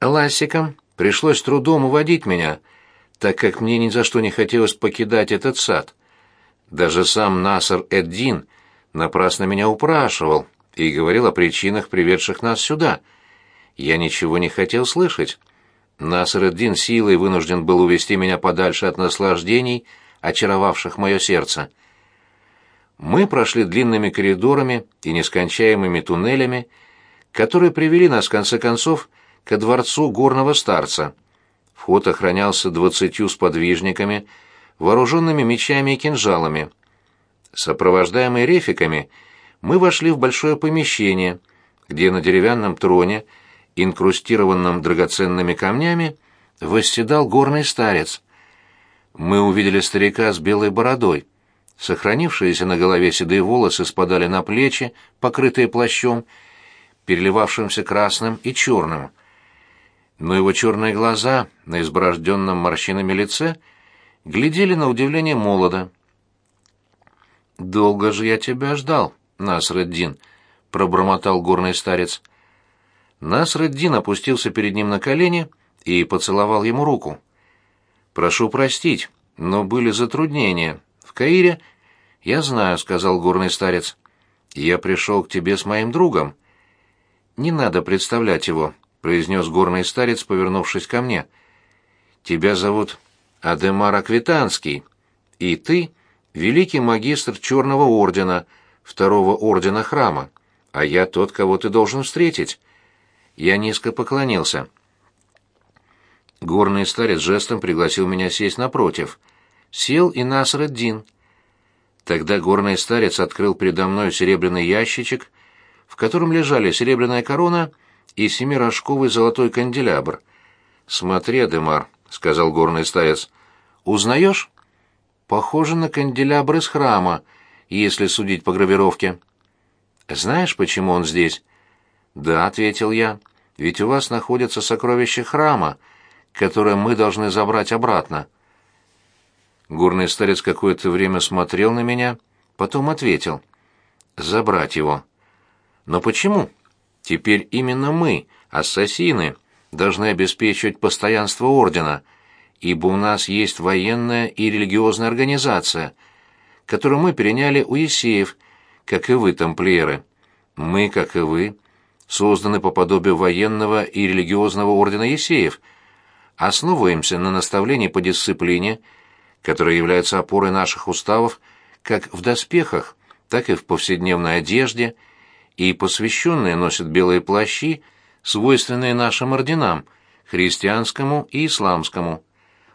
Ласиком пришлось трудом уводить меня, так как мне ни за что не хотелось покидать этот сад. Даже сам Наср Эддин напрасно меня упрашивал и говорил о причинах, приведших нас сюда. Я ничего не хотел слышать. Наср Эддин силой вынужден был увести меня подальше от наслаждений, очаровавших мое сердце. Мы прошли длинными коридорами и нескончаемыми туннелями, которые привели нас, в конце концов, ко дворцу горного старца. Вход охранялся двадцатью сподвижниками, вооруженными мечами и кинжалами. Сопровождаемые рефиками, мы вошли в большое помещение, где на деревянном троне, инкрустированном драгоценными камнями, восседал горный старец. Мы увидели старика с белой бородой. Сохранившиеся на голове седые волосы спадали на плечи, покрытые плащом, переливавшимся красным и черным. Но его черные глаза на изборожденном морщинами лице глядели на удивление молодо. «Долго же я тебя ждал, Насреддин», — пробормотал горный старец. Насреддин опустился перед ним на колени и поцеловал ему руку. «Прошу простить, но были затруднения. В Каире...» «Я знаю», — сказал горный старец. «Я пришел к тебе с моим другом». «Не надо представлять его», — произнес горный старец, повернувшись ко мне. «Тебя зовут Адемар Аквитанский, и ты — великий магистр Черного Ордена, второго Ордена Храма, а я тот, кого ты должен встретить». Я низко поклонился. Горный старец жестом пригласил меня сесть напротив. Сел и Наср-эд-Дин. Тогда горный старец открыл передо мной серебряный ящичек, в котором лежали серебряная корона и семирожковый золотой канделябр. «Смотри, Адемар», — сказал горный старец, — «узнаешь?» «Похоже на канделябр из храма, если судить по гравировке». «Знаешь, почему он здесь?» «Да», — ответил я, — «ведь у вас находятся сокровища храма, которое мы должны забрать обратно». Горный старец какое-то время смотрел на меня, потом ответил. «Забрать его». «Но почему? Теперь именно мы, ассасины, должны обеспечивать постоянство Ордена, ибо у нас есть военная и религиозная организация, которую мы переняли у Есеев, как и вы, тамплиеры. Мы, как и вы, — созданы по подобию военного и религиозного ордена Есеев, основываемся на наставлении по дисциплине, которая является опорой наших уставов как в доспехах, так и в повседневной одежде, и посвященные носят белые плащи, свойственные нашим орденам, христианскому и исламскому.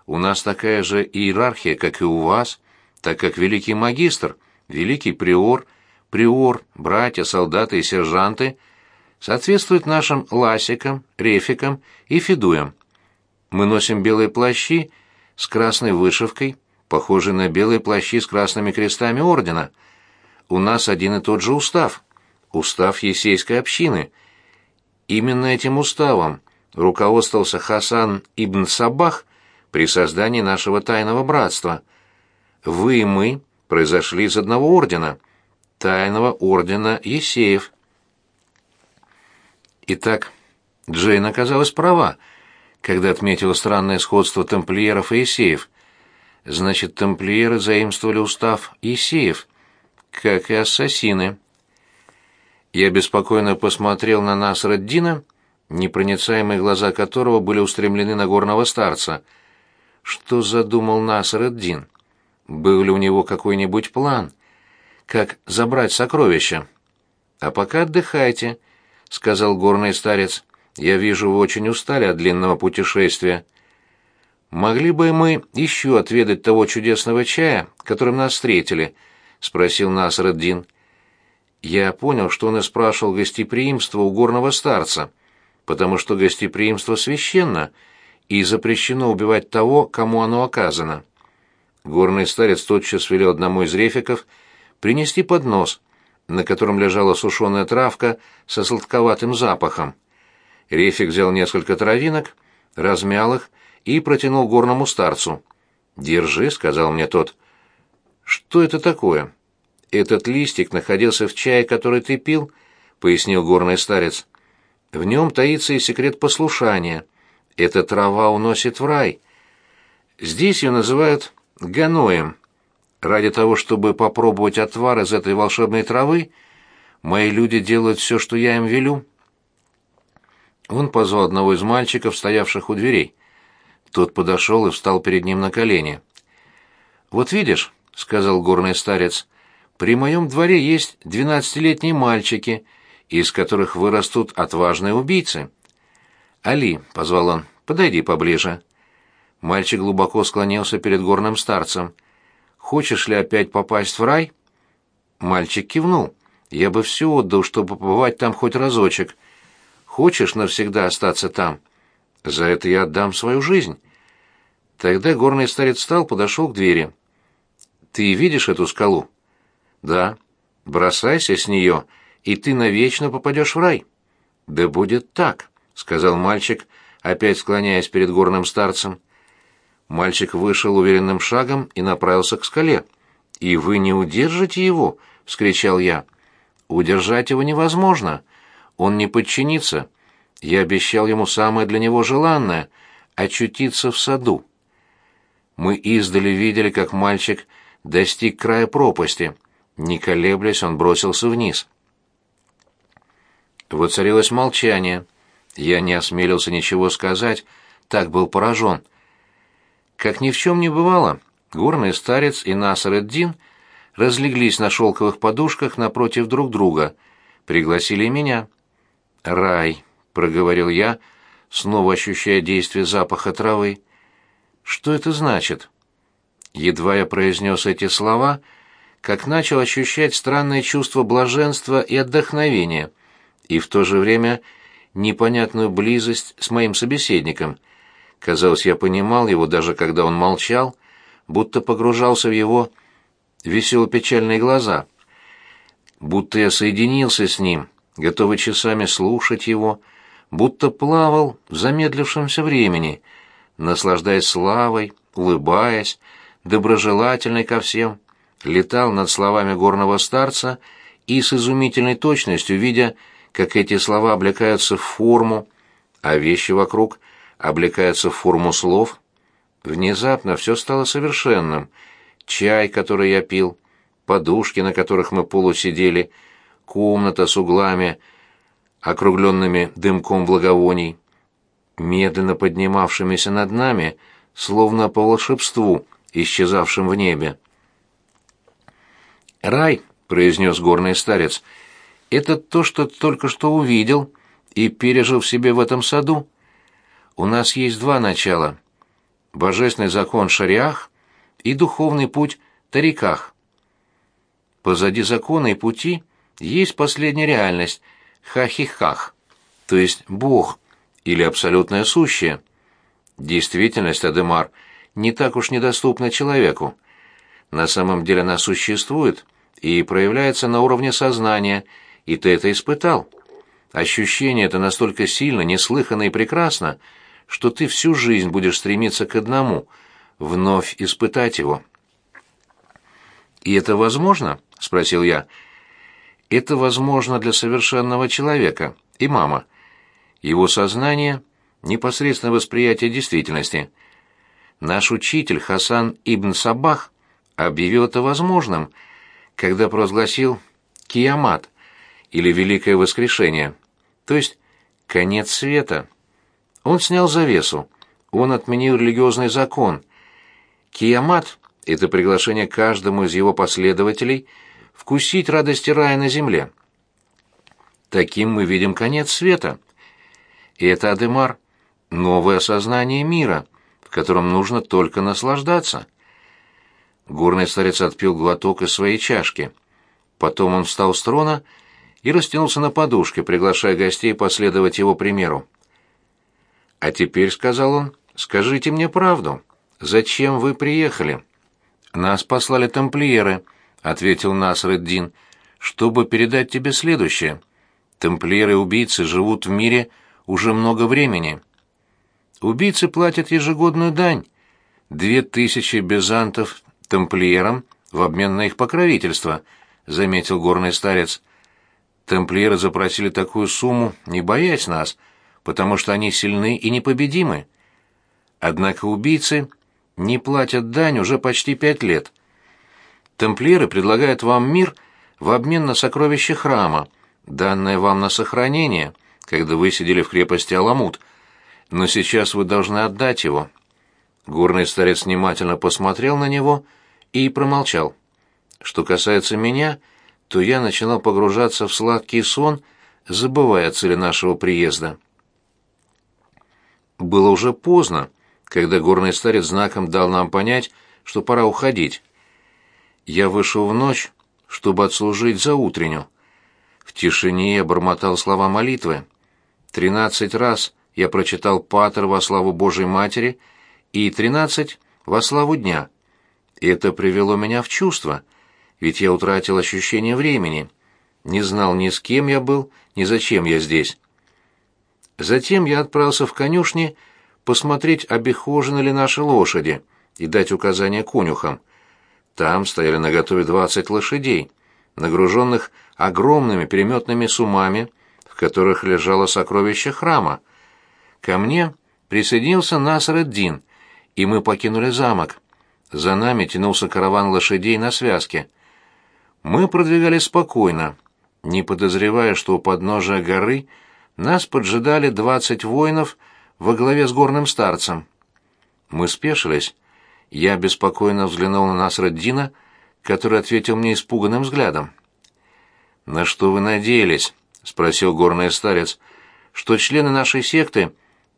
У нас такая же иерархия, как и у вас, так как великий магистр, великий приор, приор, братья, солдаты и сержанты – соответствует нашим ласикам, рефикам и фидуям. Мы носим белые плащи с красной вышивкой, похожие на белые плащи с красными крестами ордена. У нас один и тот же устав, устав Есейской общины. Именно этим уставом руководствовался Хасан ибн Сабах при создании нашего тайного братства. Вы и мы произошли из одного ордена, тайного ордена Есеев. Итак, Джейн оказалась права, когда отметила странное сходство тамплиеров и Исеев. Значит, тамплиеры заимствовали устав Исеев, как и ассасины. Я беспокойно посмотрел на Насраддина, непроницаемые глаза которого были устремлены на горного старца. Что задумал Насраддин? Был ли у него какой-нибудь план? Как забрать сокровища? А пока отдыхайте, — сказал горный старец. «Я вижу, вы очень устали от длинного путешествия. Могли бы мы еще отведать того чудесного чая, которым нас встретили?» — спросил Насреддин. Я понял, что он и спрашивал гостеприимство у горного старца, потому что гостеприимство священно и запрещено убивать того, кому оно оказано. Горный старец тотчас велел одному из рефиков принести поднос — на котором лежала сушеная травка со сладковатым запахом. Рефик взял несколько травинок, размял их и протянул горному старцу. «Держи», — сказал мне тот. «Что это такое?» «Этот листик находился в чае, который ты пил», — пояснил горный старец. «В нем таится и секрет послушания, эта трава уносит в рай. Здесь ее называют ганоем. Ради того, чтобы попробовать отвар из этой волшебной травы, мои люди делают все, что я им велю. Он позвал одного из мальчиков, стоявших у дверей. Тот подошел и встал перед ним на колени. «Вот видишь», — сказал горный старец, — «при моем дворе есть двенадцатилетние мальчики, из которых вырастут отважные убийцы». «Али», — позвал он, — «подойди поближе». Мальчик глубоко склонился перед горным старцем. «Хочешь ли опять попасть в рай?» Мальчик кивнул. «Я бы все отдал, чтобы побывать там хоть разочек. Хочешь навсегда остаться там? За это я отдам свою жизнь». Тогда горный старец встал, подошел к двери. Ты видишь эту скалу? Да. Бросайся с нее, и ты навечно попадешь в рай. Да будет так, сказал мальчик, опять склоняясь перед горным старцем. Мальчик вышел уверенным шагом и направился к скале. И вы не удержите его, вскричал я. Удержать его невозможно. Он не подчинится. Я обещал ему самое для него желанное очутиться в саду. Мы издали видели, как мальчик достиг края пропасти. Не колеблясь, он бросился вниз. Воцарилось молчание. Я не осмелился ничего сказать, так был поражен. Как ни в чем не бывало, горный старец и Насар-эд-Дин разлеглись на шелковых подушках напротив друг друга, пригласили меня. «Рай», — проговорил я, снова ощущая действие запаха травы. «Что это значит?» Едва я произнес эти слова, как начал ощущать странное чувство блаженства и отдохновения, и в то же время непонятную близость с моим собеседником. Казалось, я понимал его, даже когда он молчал, будто погружался в его весело-печальные глаза. Будто я соединился с ним, готовый часами слушать его, будто плавал в замедлившемся времени, наслаждаясь славой, улыбаясь, доброжелательный ко всем, летал над словами горного старца и с изумительной точностью, видя, как эти слова облекаются в форму, а вещи вокруг облекаются в форму слов, внезапно все стало совершенным. Чай, который я пил, подушки, на которых мы полусидели, комната с углами, округленными дымком благовоний, медленно поднимавшимися над нами, словно по волшебству, исчезавшим в небе. «Рай», — произнес горный старец, — «это то, что только что увидел и пережил в себе в этом саду. У нас есть два начала — божественный закон шариах и духовный путь тариках. Позади закона и пути есть последняя реальность — хахихах, то есть Бог или абсолютное сущее. Действительность, Адемар — не так уж недоступна человеку. На самом деле она существует и проявляется на уровне сознания, и ты это испытал. Ощущение это настолько сильно, неслыханно и прекрасно, что ты всю жизнь будешь стремиться к одному — вновь испытать его. «И это возможно?» — спросил я. «Это возможно для совершенного человека, и мама. Его сознание — непосредственное восприятие действительности — Наш учитель Хасан ибн Сабах объявил это возможным, когда провозгласил «Киямат» или «Великое воскрешение», то есть «конец света». Он снял завесу, он отменил религиозный закон. «Киямат» — это приглашение каждому из его последователей вкусить радости рая на земле. Таким мы видим конец света. И это Адемар — новое осознание мира — которым нужно только наслаждаться. Горный старец отпил глоток из своей чашки. Потом он встал с трона и растянулся на подушке, приглашая гостей последовать его примеру. «А теперь», — сказал он, — «скажите мне правду. Зачем вы приехали?» «Нас послали тамплиеры», — ответил Насреддин, — «чтобы передать тебе следующее. Тамплиеры-убийцы живут в мире уже много времени». Убийцы платят ежегодную дань. Две тысячи безантов тамплиерам в обмен на их покровительство, заметил горный старец. Тамплиеры запросили такую сумму, не боясь нас, потому что они сильны и непобедимы. Однако убийцы не платят дань уже почти пять лет. Тамплиеры предлагают вам мир в обмен на сокровища храма, данное вам на сохранение, когда вы сидели в крепости Аламут, но сейчас вы должны отдать его». Горный старец внимательно посмотрел на него и промолчал. Что касается меня, то я начинал погружаться в сладкий сон, забывая о цели нашего приезда. Было уже поздно, когда горный старец знаком дал нам понять, что пора уходить. Я вышел в ночь, чтобы отслужить за утренню. В тишине я бормотал слова молитвы. Тринадцать раз я прочитал «Патер во славу Божьей Матери» и тринадцать во славу дня. И это привело меня в чувство, ведь я утратил ощущение времени, не знал ни с кем я был, ни зачем я здесь. Затем я отправился в конюшни посмотреть, обихожены ли наши лошади, и дать указания конюхам. Там стояли наготове двадцать лошадей, нагруженных огромными переметными сумами, в которых лежало сокровище храма. Ко мне присоединился Наср-эд-Дин, и мы покинули замок. За нами тянулся караван лошадей на связке. Мы продвигались спокойно, не подозревая, что у подножия горы нас поджидали двадцать воинов во главе с горным старцем. Мы спешились. Я беспокойно взглянул на Насраддина, который ответил мне испуганным взглядом. «На что вы надеялись?» — спросил горный старец. «Что члены нашей секты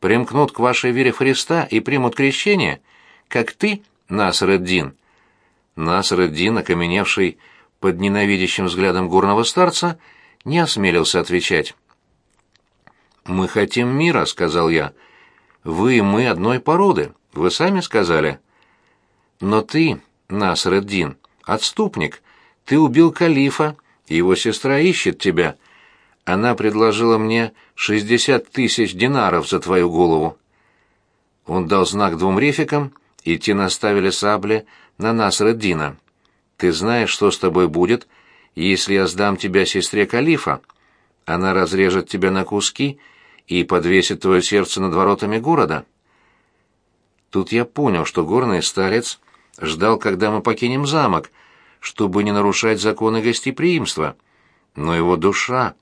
примкнут к вашей вере Христа и примут крещение?» как ты, Наср-эд-Дин». Наср-эд-Дин, окаменевший под ненавидящим взглядом горного старца, не осмелился отвечать. «Мы хотим мира», — сказал я. «Вы и мы одной породы, вы сами сказали». «Но ты, Наср-эд-Дин, отступник. Ты убил калифа, его сестра ищет тебя. Она предложила мне шестьдесят тысяч динаров за твою голову». Он дал знак двум рефикам, — и те наставили сабли на нас, Реддина. Ты знаешь, что с тобой будет, если я сдам тебя сестре Калифа? Она разрежет тебя на куски и подвесит твое сердце над воротами города. Тут я понял, что горный старец ждал, когда мы покинем замок, чтобы не нарушать законы гостеприимства. Но его душа,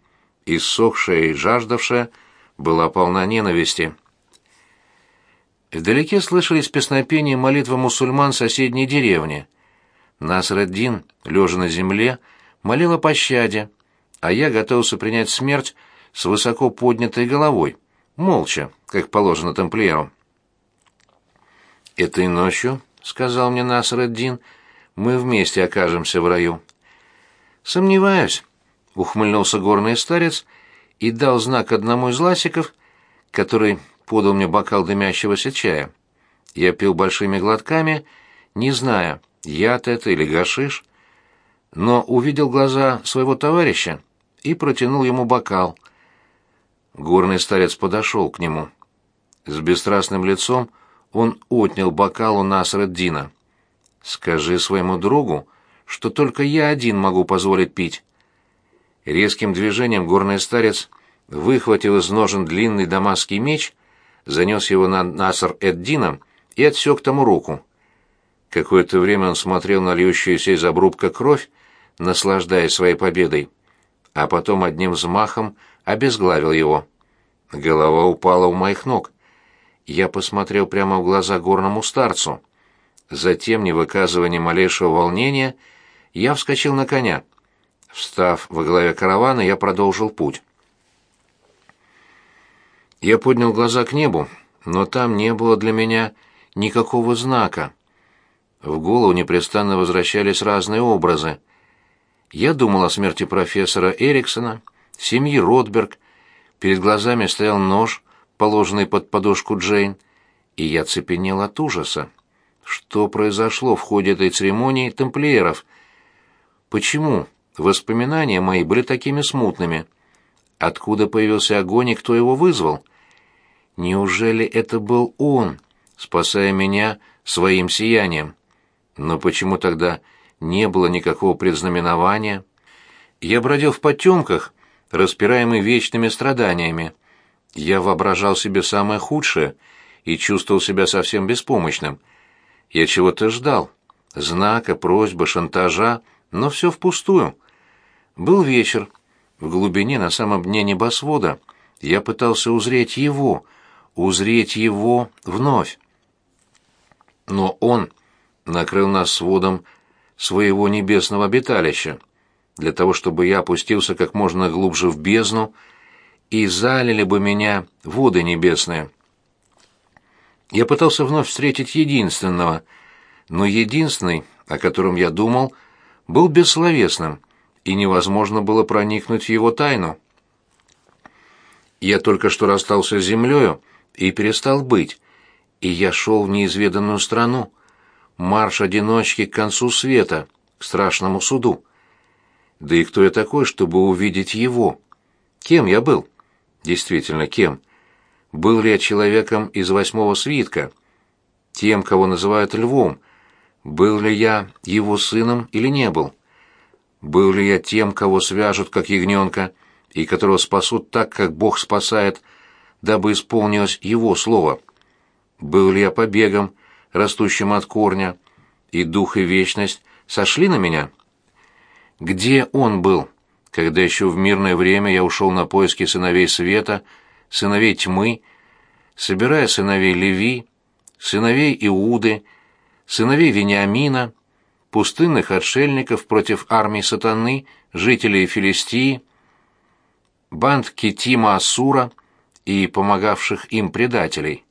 иссохшая и жаждавшая, была полна ненависти. Вдалеке слышались песнопения молитвы мусульман соседней деревни. Насреддин, лежа на земле, молил о пощаде, а я готовился принять смерть с высоко поднятой головой, молча, как положено тамплиеру. «Этой ночью, — сказал мне Насреддин, — мы вместе окажемся в раю». «Сомневаюсь», — ухмыльнулся горный старец и дал знак одному из ласиков, который подал мне бокал дымящегося чая. Я пил большими глотками, не зная, яд это или гашиш, но увидел глаза своего товарища и протянул ему бокал. Горный старец подошел к нему. С бесстрастным лицом он отнял бокал у Насреддина. «Скажи своему другу, что только я один могу позволить пить». Резким движением горный старец выхватил из ножен длинный дамасский меч занес его над Наср-эд-Дином и отсек тому руку. Какое-то время он смотрел на льющуюся из обрубка кровь, наслаждаясь своей победой, а потом одним взмахом обезглавил его. Голова упала у моих ног. Я посмотрел прямо в глаза горному старцу. Затем, не выказывая ни малейшего волнения, я вскочил на коня. Встав во главе каравана, я продолжил путь. Я поднял глаза к небу, но там не было для меня никакого знака. В голову непрестанно возвращались разные образы. Я думал о смерти профессора Эриксона, семьи Ротберг. Перед глазами стоял нож, положенный под подушку Джейн, и я цепенел от ужаса. Что произошло в ходе этой церемонии тамплиеров? Почему воспоминания мои были такими смутными? Откуда появился огонь и кто его вызвал? Неужели это был он, спасая меня своим сиянием? Но почему тогда не было никакого предзнаменования? Я бродил в потемках, распираемый вечными страданиями, Я воображал себе самое худшее и чувствовал себя совсем беспомощным. Я чего-то ждал. Знака, просьбы, шантажа, но все впустую. Был вечер. В глубине, на самом дне небосвода, я пытался узреть его, узреть его вновь. Но он накрыл нас сводом своего небесного обиталища, для того, чтобы я опустился как можно глубже в бездну, и залили бы меня воды небесные. Я пытался вновь встретить единственного, но единственный, о котором я думал, был бессловесным, и невозможно было проникнуть в его тайну. Я только что расстался с землею и перестал быть, и я шел в неизведанную страну, марш одиночки к концу света, к страшному суду. Да и кто я такой, чтобы увидеть его? Кем я был? Действительно, кем? Был ли я человеком из восьмого свитка? Тем, кого называют львом? Был ли я его сыном или не был? Был ли я тем, кого свяжут, как ягненка, и которого спасут так, как Бог спасает, дабы исполнилось его слово? Был ли я побегом, растущим от корня, и дух и вечность сошли на меня? Где он был, когда еще в мирное время я ушел на поиски сыновей света, сыновей тьмы, собирая сыновей Леви, сыновей Иуды, сыновей Вениамина, пустынных отшельников против армии сатаны, жителей Филистии, банд Китима Асура и помогавших им предателей.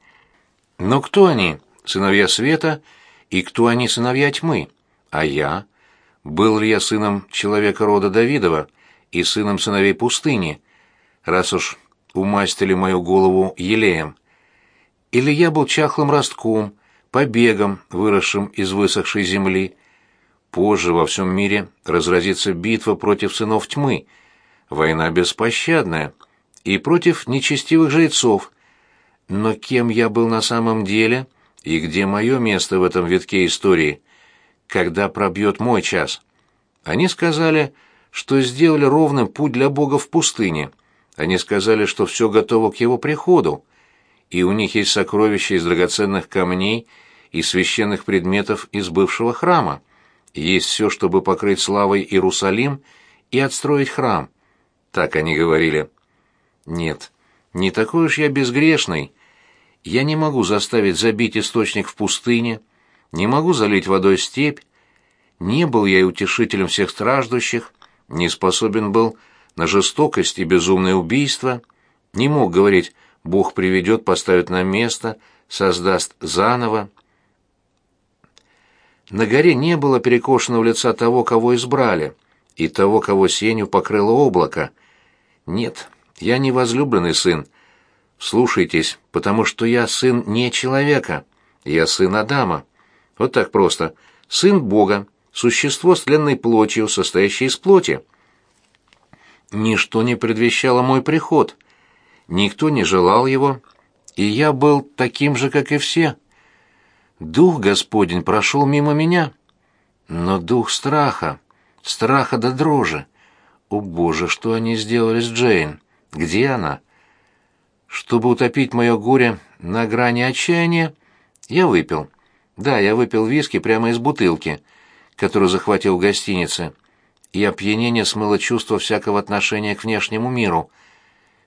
Но кто они, сыновья света, и кто они, сыновья тьмы? А я? Был ли я сыном человека рода Давидова и сыном сыновей пустыни, раз уж умастили мою голову елеем? Или я был чахлым ростком, побегом, выросшим из высохшей земли? Позже во всем мире разразится битва против сынов тьмы, война беспощадная, и против нечестивых жрецов. Но кем я был на самом деле, и где мое место в этом витке истории – когда пробьет мой час. Они сказали, что сделали ровным путь для Бога в пустыне. Они сказали, что все готово к его приходу, и у них есть сокровища из драгоценных камней и священных предметов из бывшего храма. Есть все, чтобы покрыть славой Иерусалим и отстроить храм. Так они говорили. Нет, не такой уж я безгрешный. Я не могу заставить забить источник в пустыне, не могу залить водой степь. Не был я и утешителем всех страждущих, не способен был на жестокость и безумное убийство, не мог говорить «Бог приведет, поставит на место, создаст заново». На горе не было перекошенного лица того, кого избрали, и того, кого сенью покрыло облако. Нет, я не возлюбленный сын. Слушайтесь, потому что я сын не человека, я сын Адама. Вот так просто. Сын Бога, существо с тленной плотью, состоящее из плоти. Ничто не предвещало мой приход. Никто не желал его, и я был таким же, как и все. Дух Господень прошел мимо меня. Но дух страха, страха до дрожи. О, Боже, что они сделали с Джейн? Где она? Чтобы утопить мое горе на грани отчаяния, я выпил. Да, я выпил виски прямо из бутылки, которую захватил в гостинице, и опьянение смыло чувство всякого отношения к внешнему миру.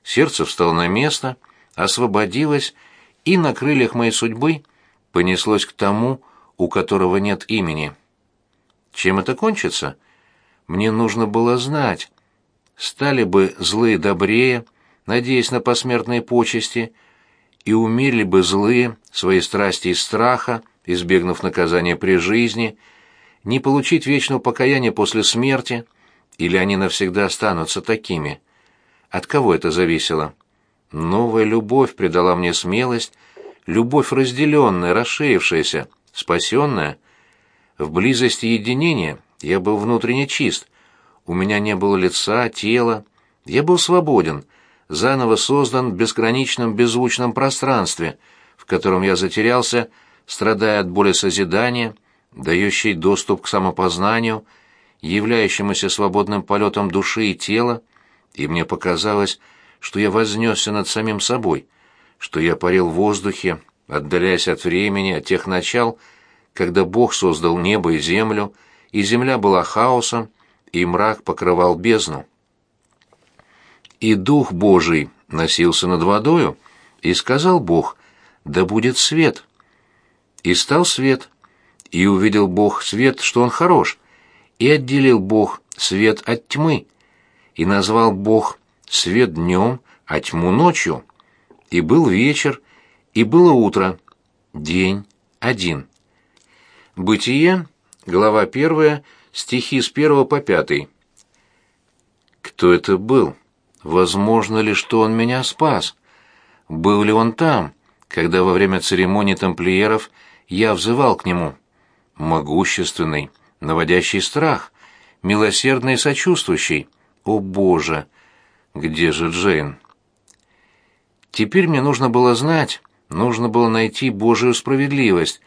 Сердце встало на место, освободилось, и на крыльях моей судьбы понеслось к тому, у которого нет имени. Чем это кончится? Мне нужно было знать. Стали бы злые добрее, надеясь на посмертные почести, и умерли бы злые свои страсти из страха, избегнув наказания при жизни, не получить вечного покаяния после смерти, или они навсегда останутся такими. От кого это зависело? Новая любовь придала мне смелость, любовь разделенная, расширившаяся, спасенная. В близости единения я был внутренне чист, у меня не было лица, тела, я был свободен, заново создан в безграничном беззвучном пространстве, в котором я затерялся, страдая от боли созидания, дающей доступ к самопознанию, являющемуся свободным полетом души и тела, и мне показалось, что я вознесся над самим собой, что я парил в воздухе, отдаляясь от времени, от тех начал, когда Бог создал небо и землю, и земля была хаосом, и мрак покрывал бездну. И Дух Божий носился над водою, и сказал Бог, да будет свет. И стал свет, и увидел Бог свет, что он хорош, и отделил Бог свет от тьмы, и назвал Бог свет днем, а тьму ночью. И был вечер, и было утро, день один. Бытие, глава 1, стихи с 1 по 5. Кто это был? Возможно ли, что он меня спас? Был ли он там, когда во время церемонии тамплиеров я взывал к нему? Могущественный, наводящий страх, милосердный и сочувствующий. О, Боже! Где же Джейн? Теперь мне нужно было знать, нужно было найти Божию справедливость,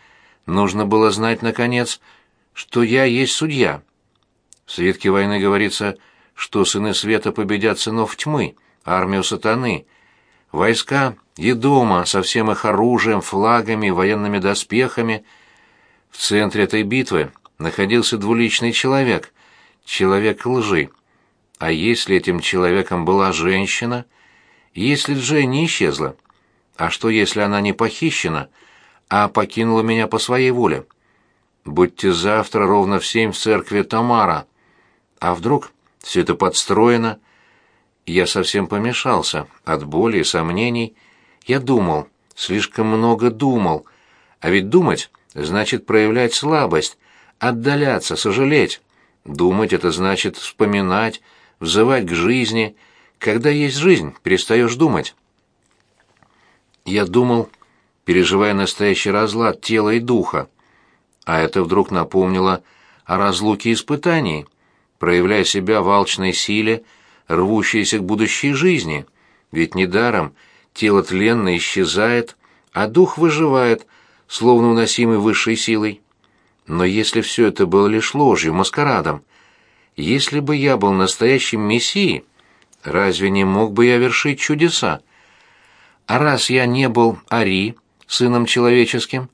нужно было знать, наконец, что я есть судья. В свитке войны говорится, что сыны света победят сынов тьмы, армию сатаны. Войска Едома со всем их оружием, флагами, военными доспехами. В центре этой битвы находился двуличный человек, человек лжи. А если этим человеком была женщина? Если Джей не исчезла? А что, если она не похищена, а покинула меня по своей воле? Будьте завтра ровно в семь в церкви Тамара. А вдруг все это подстроено? Я совсем помешался от боли и сомнений. Я думал, слишком много думал. А ведь думать значит проявлять слабость, отдаляться, сожалеть. Думать — это значит вспоминать, взывать к жизни. Когда есть жизнь, перестаешь думать. Я думал, переживая настоящий разлад тела и духа. А это вдруг напомнило о разлуке испытаний, проявляя себя в алчной силе, рвущейся к будущей жизни. Ведь недаром тело тленно исчезает, а дух выживает, словно уносимый высшей силой. Но если все это было лишь ложью, маскарадом, если бы я был настоящим мессией, разве не мог бы я вершить чудеса? А раз я не был Ари, сыном человеческим,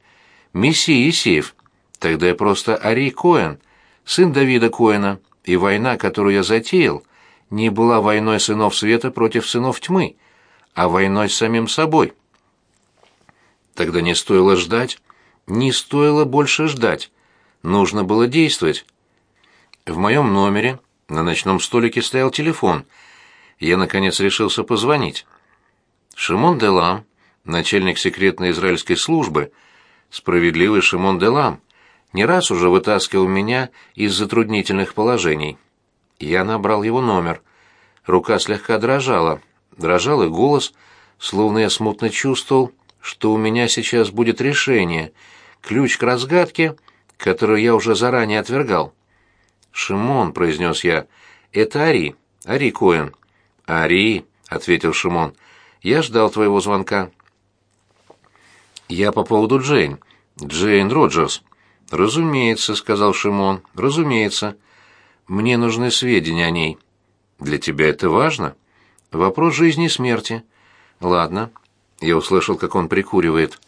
мессия Исеев, тогда я просто Ари Коэн, сын Давида Коэна, и война, которую я затеял, не была войной сынов света против сынов тьмы, а войной с самим собой. Тогда не стоило ждать, не стоило больше ждать, нужно было действовать. В моем номере на ночном столике стоял телефон. Я, наконец, решился позвонить. Шимон Делам, начальник секретной израильской службы, справедливый Шимон Делам, не раз уже вытаскивал меня из затруднительных положений. Я набрал его номер. Рука слегка дрожала. Дрожал и голос, словно я смутно чувствовал, что у меня сейчас будет решение, ключ к разгадке, которую я уже заранее отвергал. «Шимон», — произнес я, — «это Ари, Ари Коэн». «Ари», — ответил Шимон, — «я ждал твоего звонка». «Я по поводу Джейн. Джейн Роджерс». «Разумеется», — сказал Шимон, — «разумеется. Мне нужны сведения о ней». «Для тебя это важно?» «Вопрос жизни и смерти». «Ладно». Я услышал, как он прикуривает.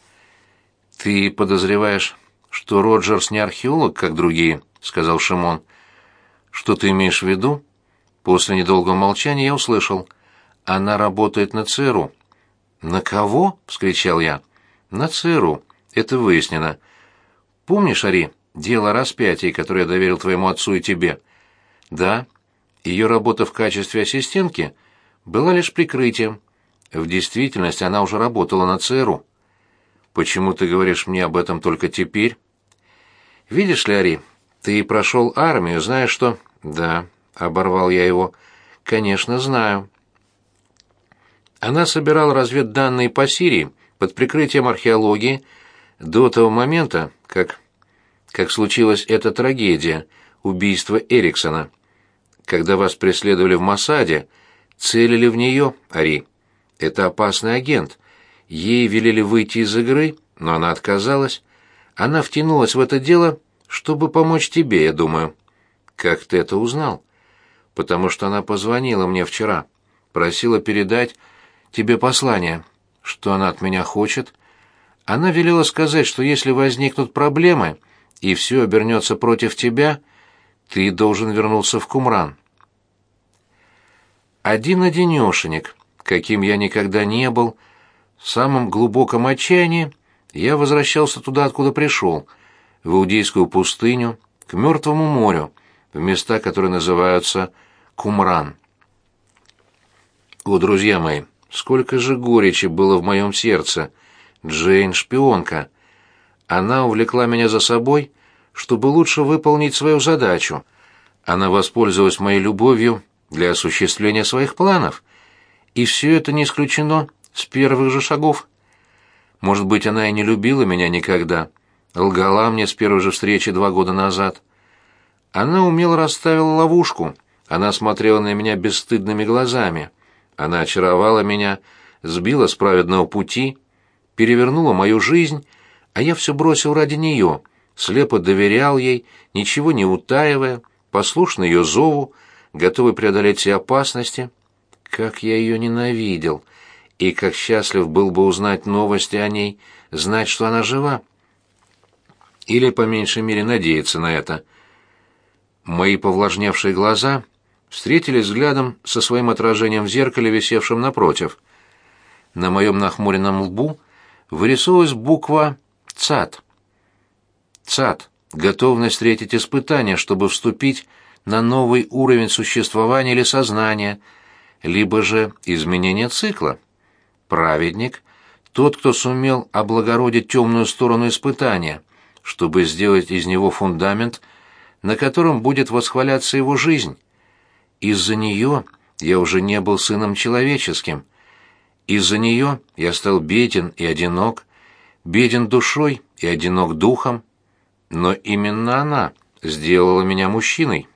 «Ты подозреваешь, что Роджерс не археолог, как другие?» — сказал Шимон. Что ты имеешь в виду? После недолгого молчания я услышал. Она работает на ЦРУ. На кого? вскричал я. На ЦРУ. Это выяснено. Помнишь, Ари, дело о распятии, которое я доверил твоему отцу и тебе? Да. Ее работа в качестве ассистентки была лишь прикрытием. В действительности она уже работала на ЦРУ. Почему ты говоришь мне об этом только теперь? Видишь ли, Ари, ты прошел армию, знаешь что? Да, оборвал я его. Конечно, знаю. Она собирала разведданные по Сирии под прикрытием археологии до того момента, как как случилась эта трагедия убийство Эриксона. Когда вас преследовали в Масаде, целили в нее, Ари. Это опасный агент. Ей велели выйти из игры, но она отказалась. Она втянулась в это дело чтобы помочь тебе, я думаю. Как ты это узнал? Потому что она позвонила мне вчера. просила передать тебе послание. Что она от меня хочет? Она велела сказать, что если возникнут проблемы и все обернется против тебя, ты должен вернуться в Кумран. Один-одинешенек, каким я никогда не был, в самом глубоком отчаянии я возвращался туда, откуда пришел, в Иудейскую пустыню, к Мертвому морю, в места, которые называются Кумран. О, друзья мои, сколько же горечи было в моем сердце! Джейн — шпионка. Она увлекла меня за собой, чтобы лучше выполнить свою задачу. Она воспользовалась моей любовью для осуществления своих планов. И все это не исключено с первых же шагов. Может быть, она и не любила меня никогда, лгала мне с первой же встречи два года назад. Она умело расставила ловушку, она смотрела на меня бесстыдными глазами. Она очаровала меня, сбила с праведного пути, перевернула мою жизнь, а я все бросил ради нее, слепо доверял ей, ничего не утаивая, послушно ее зову, готовый преодолеть все опасности. Как я ее ненавидел, и как счастлив был бы узнать новости о ней, знать, что она жива. Или, по меньшей мере, надеяться на это. Мои повлажневшие глаза встретились взглядом со своим отражением в зеркале, висевшем напротив. На моем нахмуренном лбу вырисовывалась буква «ЦАТ». «ЦАТ» — готовность встретить испытания, чтобы вступить на новый уровень существования или сознания, либо же изменение цикла. Праведник — тот, кто сумел облагородить темную сторону испытания, чтобы сделать из него фундамент, на котором будет восхваляться его жизнь. Из-за нее я уже не был сыном человеческим. Из-за нее я стал беден и одинок, беден душой и одинок духом. Но именно она сделала меня мужчиной.